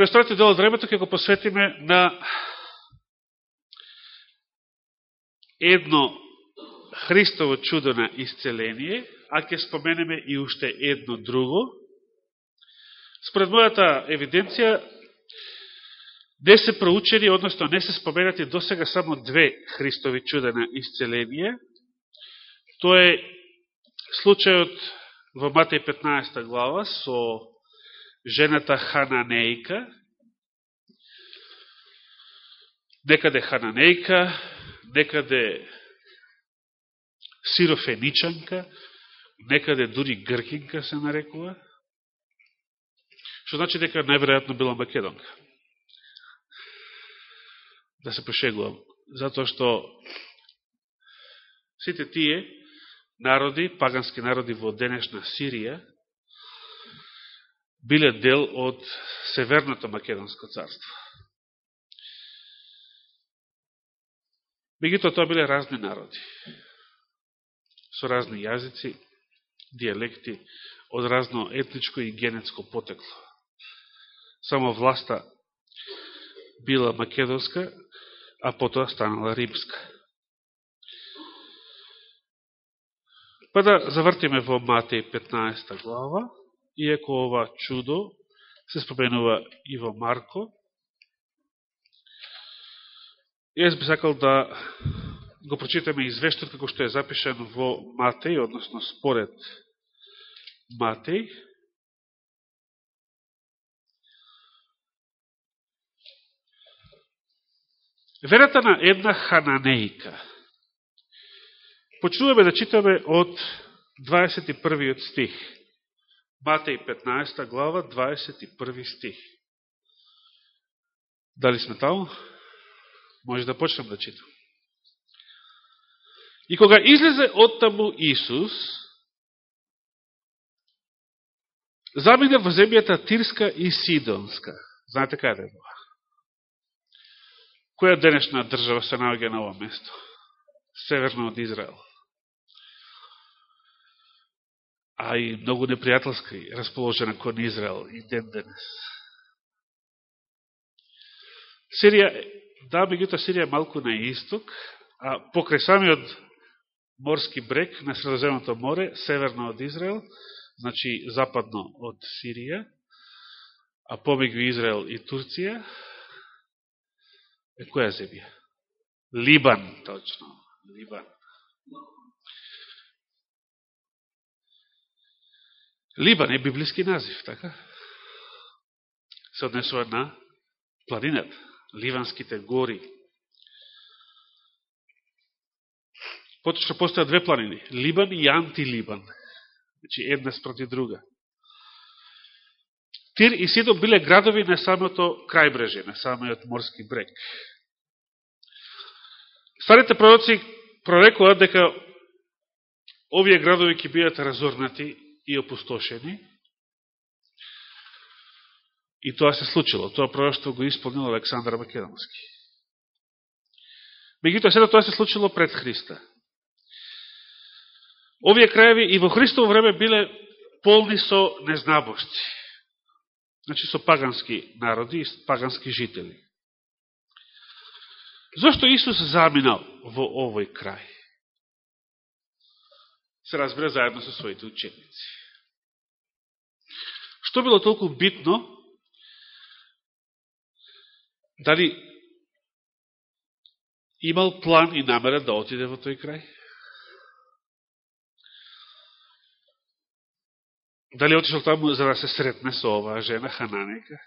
Престојате дел од времето ќе го посветиме на едно Христово чудо на исцеление, а ќе споменеме и уште едно друго. Според мојата евиденција, не се проучени, односно не се споменати до сега само две Христови чуда на исцеление. Тоа е случајот во Матеј 15 глава со жената Хананејка, некаде Хананејка, некаде сирофеничанка, некаде дури гркинка се нарекува, што значи дека најверојатно била македонка. Да се пошегувам. Затоа што сите тие народи, пагански народи во денешна Сирија, биле дел од Северното Македонско царство. Мегуто тоа биле разни народи, со разни јазици, диалекти, од разно етничко и генетско потекло. Само власта била македонска, а потоа станала римска. Па да завртиме во Матеј 15 глава, иако ова чудо се споменува и во Марко. Јас би сакал да го прочитаме извештот како што е запишен во Матеј, односно според Матеј. Верата на една хананејка. Почнуваме да читаме од 21 стих. Матеј 15 глава, 21 стих. Дали сме таму? Може да почнем да читам. И кога излезе од таму Исус, замине во земјата Тирска и Сидонска. Знаете каде да е тоа? Која денешна држава се наоѓа на ова место? Северно од Израел. А и многу непријателски расположена кон Израел и ден денес. Сирија, да, меѓуто Сирија е малку на исток, а покрај самиот морски брег на Средоземното море, северно од Израел, значи западно од Сирија, а помегу Израел и Турција, е која земја? Либан, точно. Либан. Либан е библиски назив, така? Се однесува на планината, Ливанските гори. Поточно постојат две планини, Либан и Антилибан. Значи една спроти друга. Тир и Сидон биле градови на самото крајбреже, на самиот морски брег. Старите пророци прорекуваат дека овие градови ќе бидат разорнати и опустошени. И тоа се случило. Тоа пророќство го исполнил Александар Македонски. Меѓутоа, сега тоа се случило пред Христа. Овие краеви и во Христово време биле полни со незнабошци. Значи со пагански народи и пагански жители. Зошто Исус заминал во овој крај? Се разбира заедно со своите ученици. Што било толку битно, дали имал план и намера да отиде во тој крај? Дали отишел таму за да се сретне со оваа жена Хананека?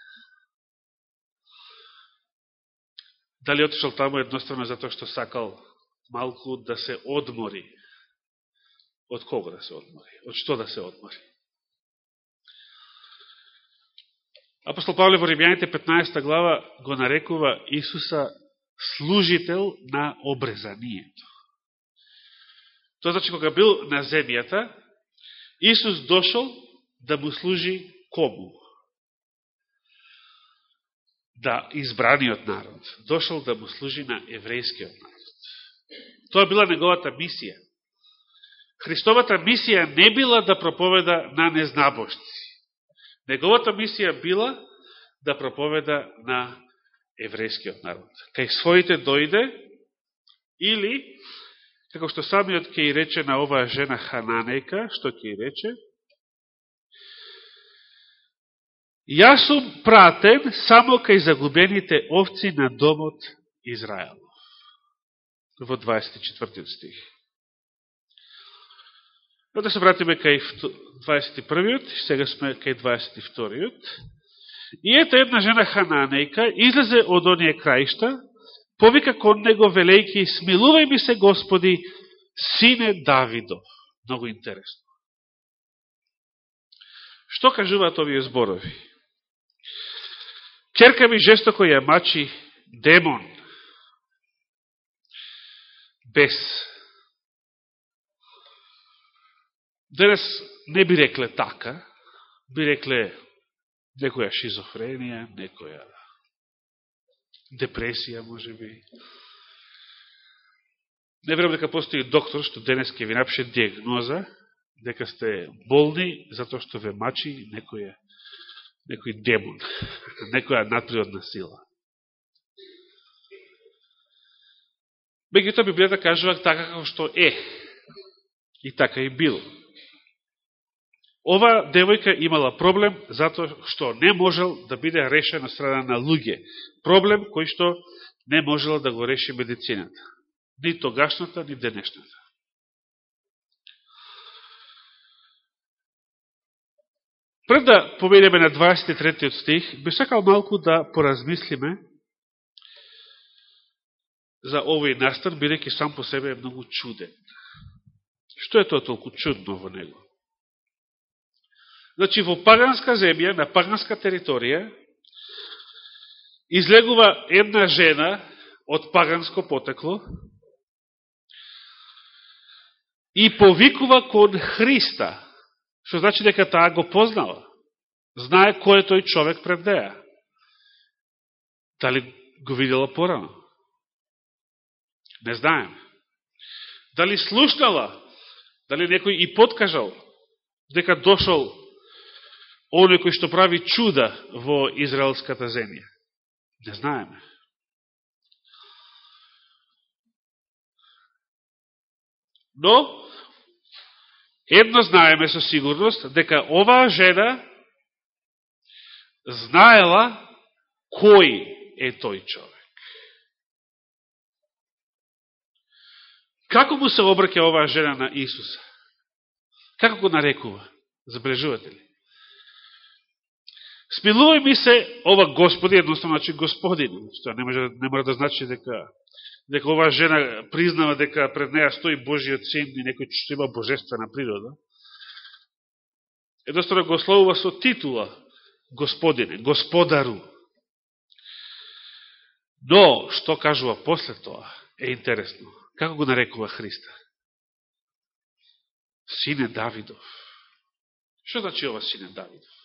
Дали отишел таму едноставно затоа што сакал малку да се одмори? Од кого да се одмори? Од што да се одмори? Апостол Павле во Римјаните 15 глава го нарекува Исуса служител на обрезанието. Тоа значи кога бил на земјата, Исус дошол да му служи кому? Да избраниот народ. Дошол да му служи на еврејскиот народ. Тоа била неговата мисија. Христовата мисија не била да проповеда на незнабошци. Неговата мисија била да проповеда на еврејскиот народ. Кај своите дојде или, како што самиот ке и рече на оваа жена Хананека, што ке и рече, Јас сум пратен само кај загубените овци на домот Израел. Во 24 стих. Да се вратиме кај 21-иот, сега сме кај 22-иот. И ето една жена Хананејка излезе од оние краишта, повика кон него велејки, смилувај ми се Господи, сине Давидов. Много интересно. Што кажуваат овие зборови? Керка ми жестоко ја мачи демон. Без. Денес не би рекле така, би рекле некоја шизофренија, некоја депресија, може би. Не верам дека постои доктор што денес ке ви напише диагноза, дека сте болни затоа што ве мачи некоја некој демон, некоја надприродна сила. Меѓуто Библијата кажува така како што е. И така и било. Ова девојка имала проблем затоа што не можел да биде решен на страна на луѓе. Проблем кој што не можела да го реши медицината. Ни тогашната, ни денешната. Пред да поведеме на 23 стих, би сакал малку да поразмислиме за овој настан, бидеќи сам по себе е многу чуден. Што е тоа толку чудно во него? Значи, во паганска земја, на паганска територија, излегува една жена од паганско потекло и повикува кон Христа, Што значи дека таа го познала. Знае кој е тој човек пред неја. Дали го видела порано? Не знаем. Дали слушнала? Дали некој и подкажал дека дошол оној кој што прави чуда во израелската земја? Не знаеме. Но, Едно знаеме со сигурност, дека оваа жена знаела кој е тој човек. Како му се обрке оваа жена на Исуса? Како го нарекува? Забрежувате ли? Смилувај ми се ова Господи, едноставно значи Господин, што не, може, не мора да значи дека дека оваа жена признава дека пред неја стои Божиот син и некој што има божествена природа, едноставно го словува со титула Господине, Господару. Но, што кажува после тоа, е интересно. Како го нарекува Христа? Сине Давидов. Што значи ова сине Давидов?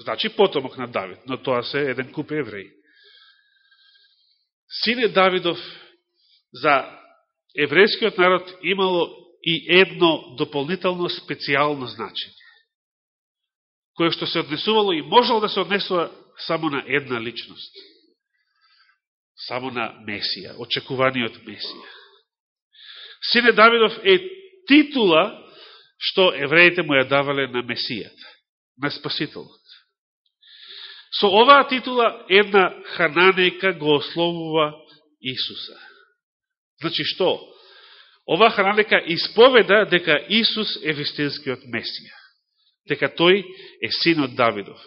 Значи потомок на Давид, но тоа се еден куп евреи. Сине Давидов за еврејскиот народ имало и едно дополнително специјално значење, кое што се однесувало и можело да се однесува само на една личност, само на Месија, очекуваниот Месија. Сине Давидов е титула што евреите му ја давале на Месијата, на Спасителот. Со оваа титула една хананејка го ословува Исуса. Значи што? Оваа хананејка исповеда дека Исус е вистинскиот Месија. Дека тој е синот Давидов.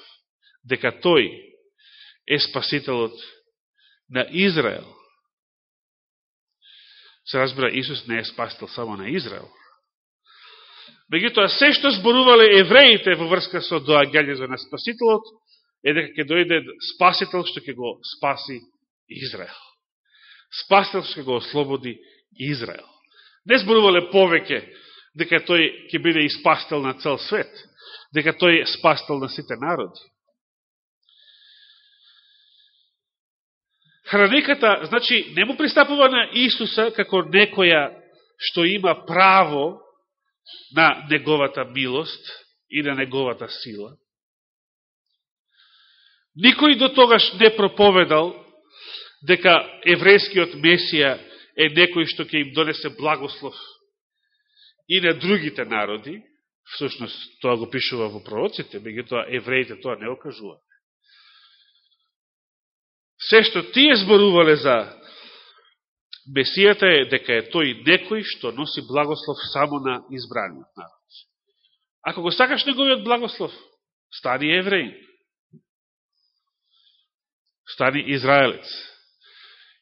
Дека тој е спасителот на Израел. Се разбира, Исус не е спасител само на Израел. Меѓутоа, се што зборувале евреите во врска со доаѓањето на Спасителот, е дека ќе дојде спасител што ќе го спаси Израел. Спасител што ќе го ослободи Израел. Не зборувале повеќе дека тој ќе биде и спасител на цел свет, дека тој е спасител на сите народи. Храниката, значи, не му пристапува на Исуса како некоја што има право на неговата милост и на неговата сила, Никој до тогаш не проповедал дека еврејскиот Месија е некој што ќе им донесе благослов и на другите народи, всушност тоа го пишува во пророците, тоа евреите тоа не окажуваат. Се што тие зборувале за Месијата е дека е тој некој што носи благослов само на избраниот народ. Ако го сакаш неговиот благослов, стани евреин. Стани израелец.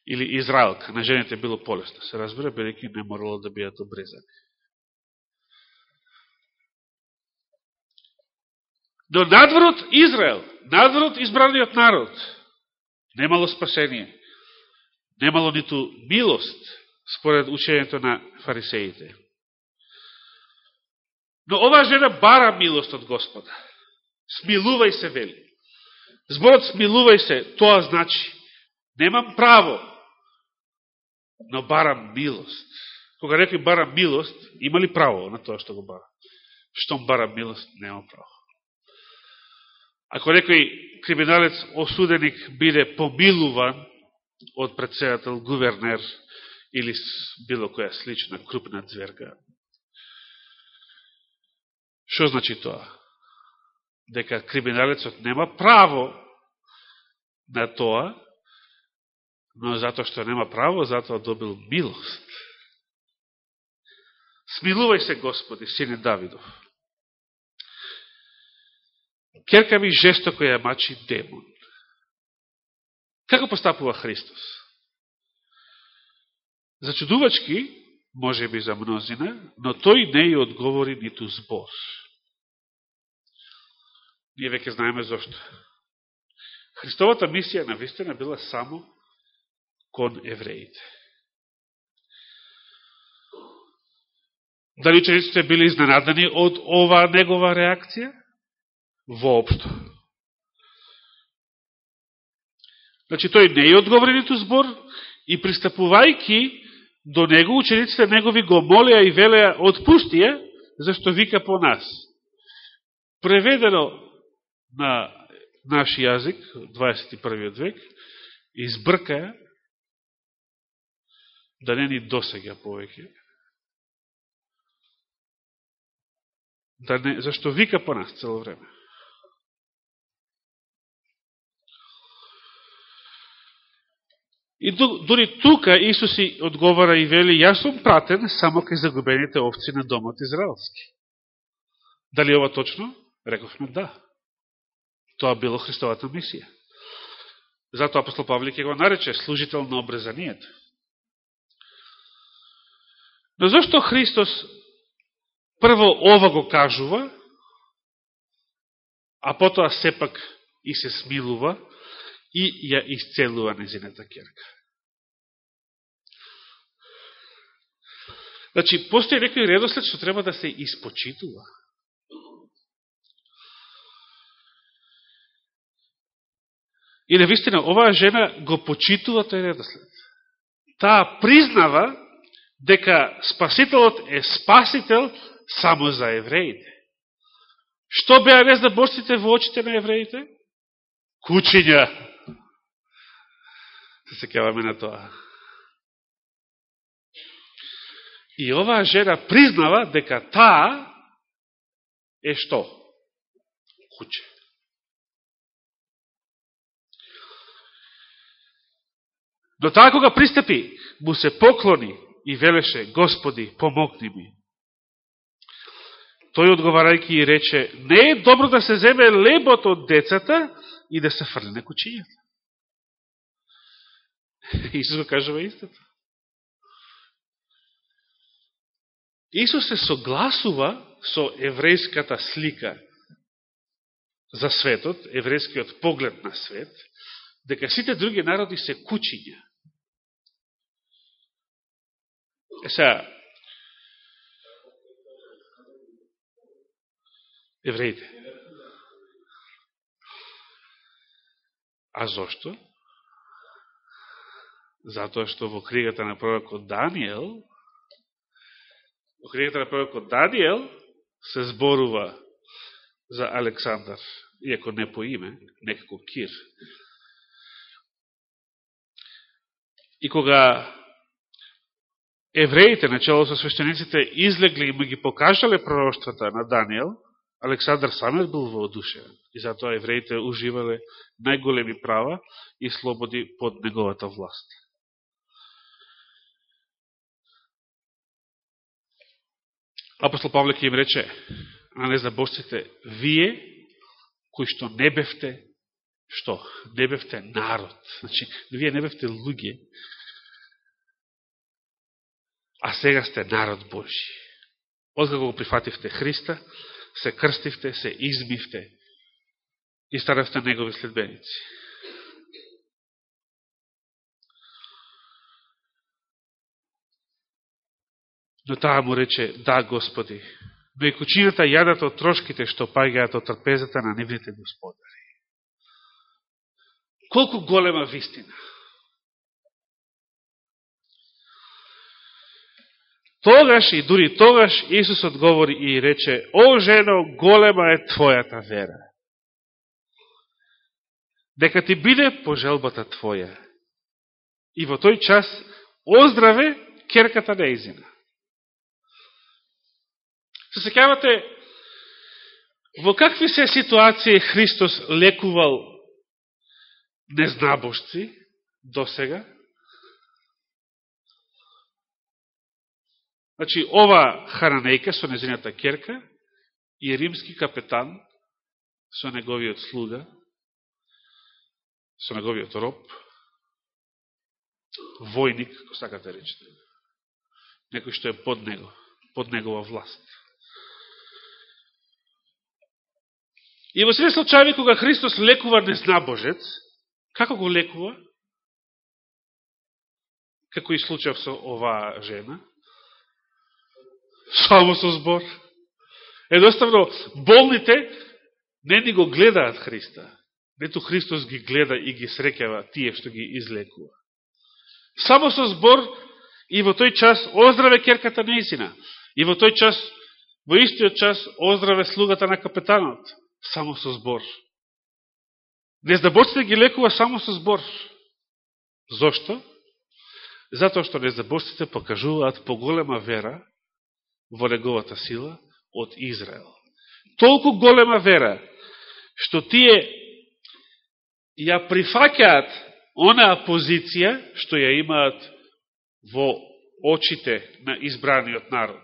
Или израелка. На жените било полесно. Се разбира, бидеќи не морало да бидат обрезани. Но надворот Израел, надворот избраниот народ, немало спасение. Немало ниту милост, според учењето на фарисеите. Но оваа жена бара милост од Господа. Смилувај се, вели. Зборот смилувај се, тоа значи, немам право, но барам милост. Кога рекли барам милост, има ли право на тоа што го бара? Штом барам милост, нема право. Ако некој криминалец, осуденик, биде помилуван од председател, гувернер или било која слична крупна зверга, што значи тоа? Дека криминалецот нема право на тоа, но затоа што нема право, затоа добил милост. Смилувај се, Господи, сине Давидов керка ми жестоко ја мачи демон. Како постапува Христос? Зачудувачки, може би за мнозина, но тој не ја одговори ниту збор. Ние веќе знаеме зашто. Христовата мисија на вистина била само кон евреите. Дали учениците били изненадани од оваа негова реакција? воопшто. Значи, тој не е одговорениту збор и пристапувајки до него, учениците негови го молеа и велеа отпустија, зашто вика по нас. Преведено на наш јазик, 21. век, избркаја да не ни досега повеќе. Да не, зашто вика по нас цело време. И дори тука Исус и одговара и вели, јас сум пратен само кај загубените овци на домот израелски. Дали ова точно? Рековме да. Тоа било Христовата мисија. Затоа апостол Павле ја го нарече служител на обрезанието. Но зашто Христос прво ова го кажува, а потоа сепак и се смилува, и ја исцелува незината керка. Значи, постои некој редослед што треба да се испочитува. И навистина, оваа жена го почитува тој редослед. Таа признава дека Спасителот е Спасител само за евреите. Што беа незнаборците во очите на евреите? Кучиња се секаваме на тоа. И оваа жена признава дека таа е што? Куче. До таа кога пристапи, му се поклони и велеше, Господи, помогни ми. Тој одговарајќи и рече, не е добро да се земе лебот од децата и да се фрли на кучињата. Исус го кажува истата. Исус се согласува со еврејската слика за светот, еврејскиот поглед на свет, дека сите други народи се кучиња. Е сега, евреите. А зошто? Затоа што во кригата на пророкот Данијел, во кригата на пророкот Данијел се зборува за Александар иако не по име, некако Кир. И кога евреите, начало со свещениците, излегли и му ги покажале пророќствата на Данијел, Александар самиот бил воодушевен. И затоа евреите уживале најголеми права и слободи под неговата власт. Апостол Павле ќе им рече на незабожците, вие, кои што не бевте, што? Не бевте народ. Значи, вие не бевте луѓе, а сега сте народ Божи. Откако го прифативте Христа, се крстивте, се измивте и станавте негови следбеници. Но таа му рече, да, Господи, но и кучината јадат од трошките што паѓаат од трпезата на нивните господари. Колку голема вистина! Тогаш и дури тогаш Исус одговори и рече, О, жено, голема е Твојата вера. Дека ти биде пожелбата Твоја. И во тој час оздраве керката неизина. Се секавате, во какви се ситуации Христос лекувал незнабошци до сега? Значи, ова харанејка со незината керка и римски капетан со неговиот слуга, со неговиот роб, војник, ако сакате да речете, некој што е под него, под негова власт. И во сите случаи, кога Христос лекува незнабожец, како го лекува? Како и случај со оваа жена, Само со збор. Едноставно, болните не ни го гледаат Христа. Нето Христос ги гледа и ги срекава тие што ги излекува. Само со збор и во тој час оздраве керката неисина. И во тој час, во истиот час, оздраве слугата на капетанот. Само со збор. Нездаборците да ги лекува само со збор. Зошто? Затоа што нездаборците да покажуваат поголема вера во неговата сила од Израел. Толку голема вера, што тие ја прифакаат онаа позиција што ја имаат во очите на избраниот народ.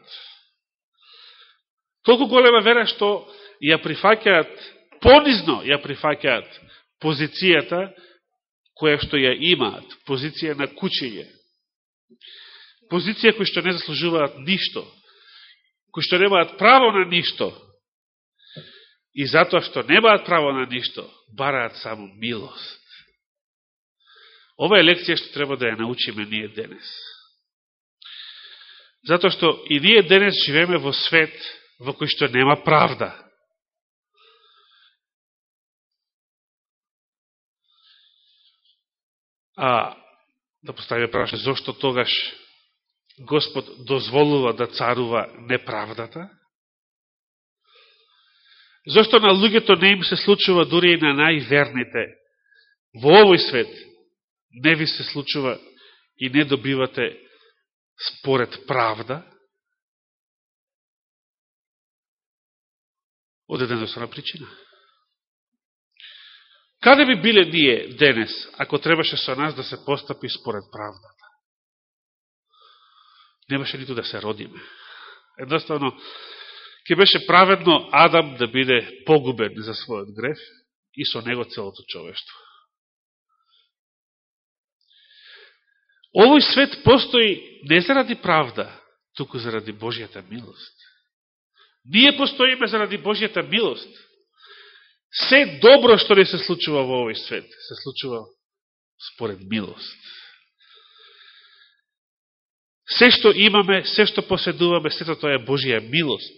Толку голема вера што ја прифакаат, понизно ја прифакаат позицијата која што ја имаат, позиција на кучење. Позиција која што не заслужуваат ништо, кои што немаат право на ништо, и затоа што немаат право на ништо, бараат само милост. Ова е лекција што треба да ја научиме ние денес. Затоа што и ние денес живееме во свет во кој што нема правда. А, да поставиме прашање, зошто тогаш Господ дозволува да царува неправдата? Зошто на луѓето не им се случува дури и на најверните во овој свет не ви се случува и не добивате според правда? Од единствена причина. Каде би биле ние денес, ако требаше со нас да се постапи според правдата? Немаше ниту да се родиме. Едноставно, ќе беше праведно Адам да биде погубен за својот греф и со него целото човештво. Овој свет постои не заради правда, туку заради Божијата милост. Ние постоиме заради Божијата милост. Се добро што не се случува во овој свет, се случува според милост. Се што имаме, се што поседуваме, сето тоа е Божија милост.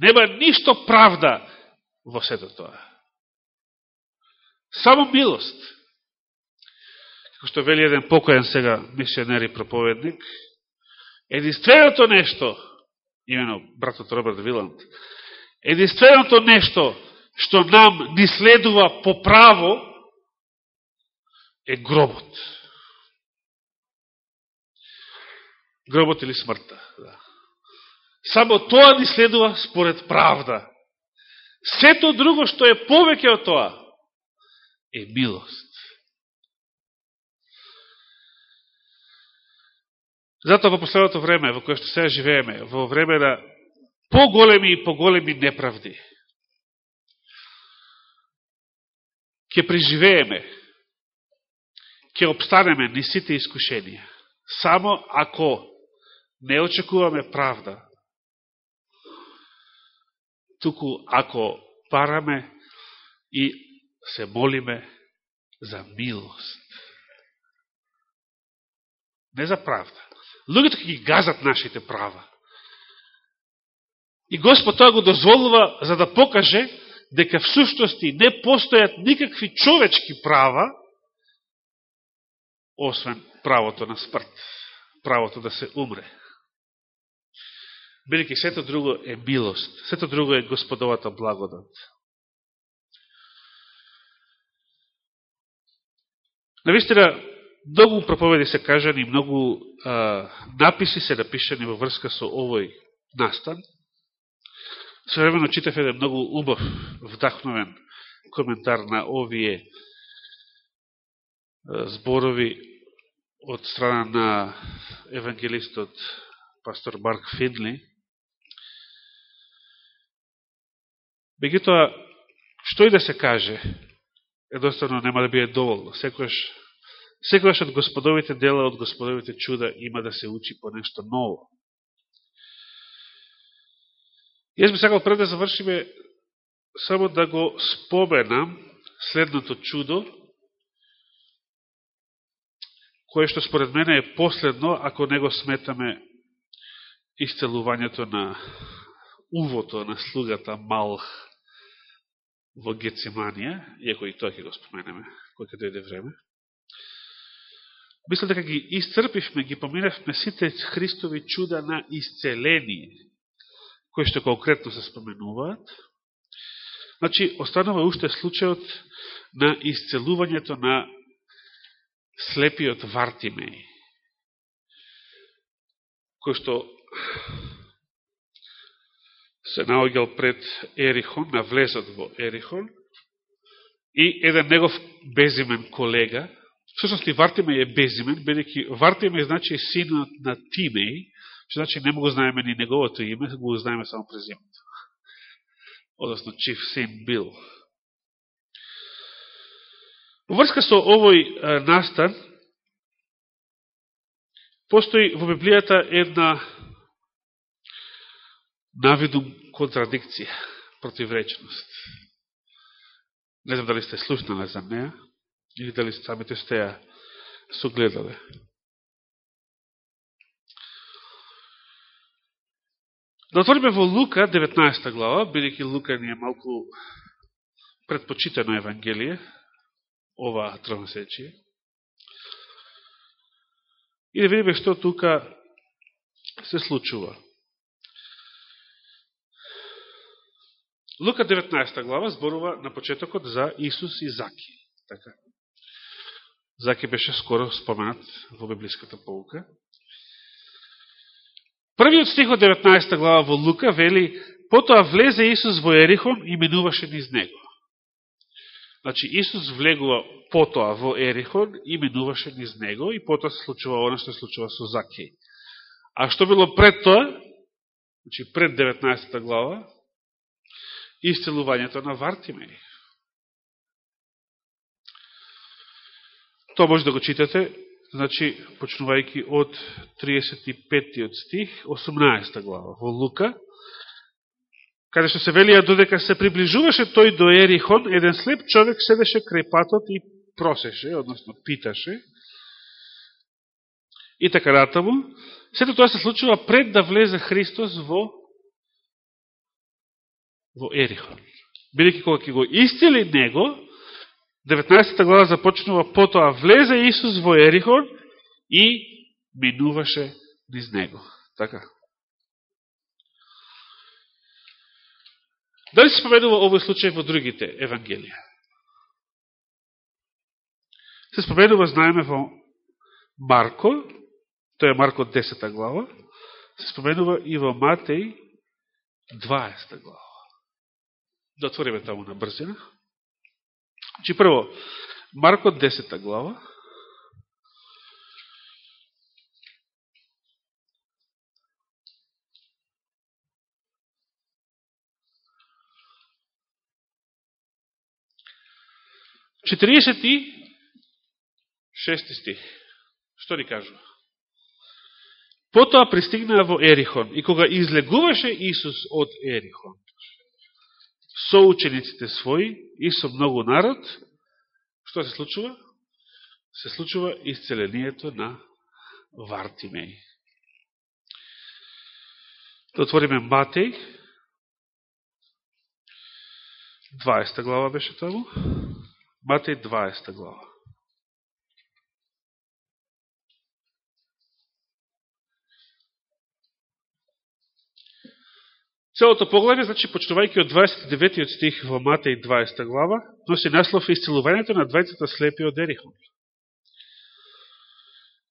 Нема ништо правда во сето тоа. Само милост. Како што вели еден покоен сега мисионер и проповедник, единственото нешто, имено братот Роберт Виланд, единственото нешто што нам ни следува по право е гробот. Гробот или смртта. Да. Само тоа ни следува според правда. Сето друго што е повеќе од тоа е милост. Затоа во последното време, во кое што сега живееме, во време на поголеми и поголеми неправди, ќе преживееме, ќе обстанеме ни сите искушенија, само ако не очекуваме правда, туку ако параме и се молиме за милост. Не за правда. Луѓето ќе ги газат нашите права. И Господ тоа го дозволува за да покаже дека в суштости не постојат никакви човечки права, освен правото на смрт, правото да се умре бидеќи сето друго е милост, сето друго е господовата благодат. Навистина, многу проповеди се кажани, многу а, написи се напишани во врска со овој настан. Современо читав еден многу убав, вдахновен коментар на овие зборови од страна на евангелистот пастор Марк Фидли, Меѓутоа, што и да се каже, едноставно нема да биде доволно. Секојаш, секојаш од господовите дела, од господовите чуда има да се учи по нешто ново. Јас би сакал пред да завршиме само да го споменам следното чудо, кое што според мене е последно, ако не го сметаме исцелувањето на увото на слугата Малх во Гециманија, иако и тоа ќе го споменеме, кој ќе дојде време. Мисля дека ги исцрпивме, ги поминавме сите Христови чуда на исцеление, кои што конкретно се споменуваат. Значи, останува уште случајот на исцелувањето на слепиот Вартимеј, кој што се наоѓал пред Ерихон, на влезот во Ерихон, и еден негов безимен колега, всушност и Вартимеј е безимен, бидејќи Вартимеј значи синот на Тимеј, што значи не го знаеме ни неговото име, го знаеме само презимето. Односно, чиф син бил. Во врска со овој настан, постои во Библијата една навидум контрадикција, противречност. Не знам дали сте слушнале за неа, или дали самите сте ја согледале. Да отвориме во Лука, 19 глава, бидеќи Лука ни е малку предпочитено Евангелие, ова тромсечие. И да видиме што тука се случува. Лука 19 глава зборува на почетокот за Исус и Заки. Така. Заки беше скоро споменат во библиската полука. Првиот стих од 19 глава во Лука вели Потоа влезе Исус во Ерихон и минуваше низ него. Значи, Исус влегува потоа во Ерихон и минуваше низ него и потоа се случува оно што се случува со Заки. А што било пред тоа, значи пред 19 глава, исцелувањето на Вартимеј. Тоа може да го читате, значи, почнувајќи од 35 стих, 18 глава во Лука, каде што се велија додека се приближуваше тој до Ерихон, еден слеп човек седеше крај патот и просеше, односно питаше, и така натаму. Сето тоа се случува пред да влезе Христос во во Ерихон. Бидеќи кога ќе го исцели него, 19 глава започнува потоа влезе Исус во Ерихон и минуваше низ него. Така. Дали се споменува овој случај во другите Евангелија? Се споменува, знаеме, во Марко, тој е Марко 10 глава, се споменува и во Матеј 20 глава. Да отвориме таму на брзина. Чи прво, Марко 10 глава, 46 стих. Што ни кажува? Потоа пристигнаа во Ерихон и кога излегуваше Исус од Ерихон со учениците своји и со многу народ, што се случува? Се случува исцелението на Вартимеј. Да отвориме Матеј, 20 глава беше таму. Матеј 20 глава. Целото поглаве, значи, почнувајќи од 29 стих во Матеј 20 глава, носи наслов исцелувањето на двајцата слепи од Ерихон.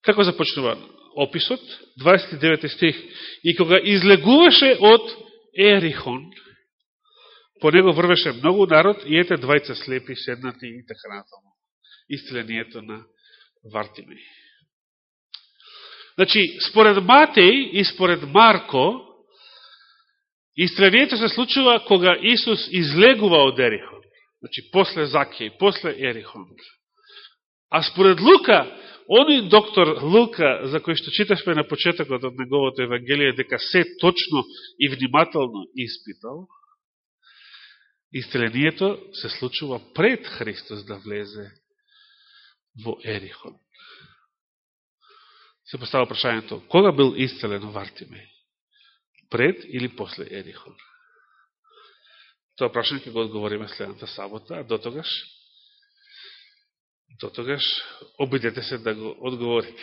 Како започнува описот? 29 стих. И кога излегуваше од Ерихон, По него врвеше многу народ и ете двајца слепи седнати и така натаму. Исцелението на Вартиме. Значи, според Матеј и според Марко, исцелението се случува кога Исус излегува од Ерихон. Значи, после Закеј, после Ерихон. А според Лука, оној доктор Лука, за кој што читавме на почетокот од неговото Евангелие, дека се точно и внимателно испитал, истрелението се случува пред Христос да влезе во Ерихон. Се постава прашањето, кога бил исцелен Вартиме? Пред или после Ерихон? Тоа прашање ќе го одговориме следната сабота, а до тогаш, до тогаш обидете се да го одговорите.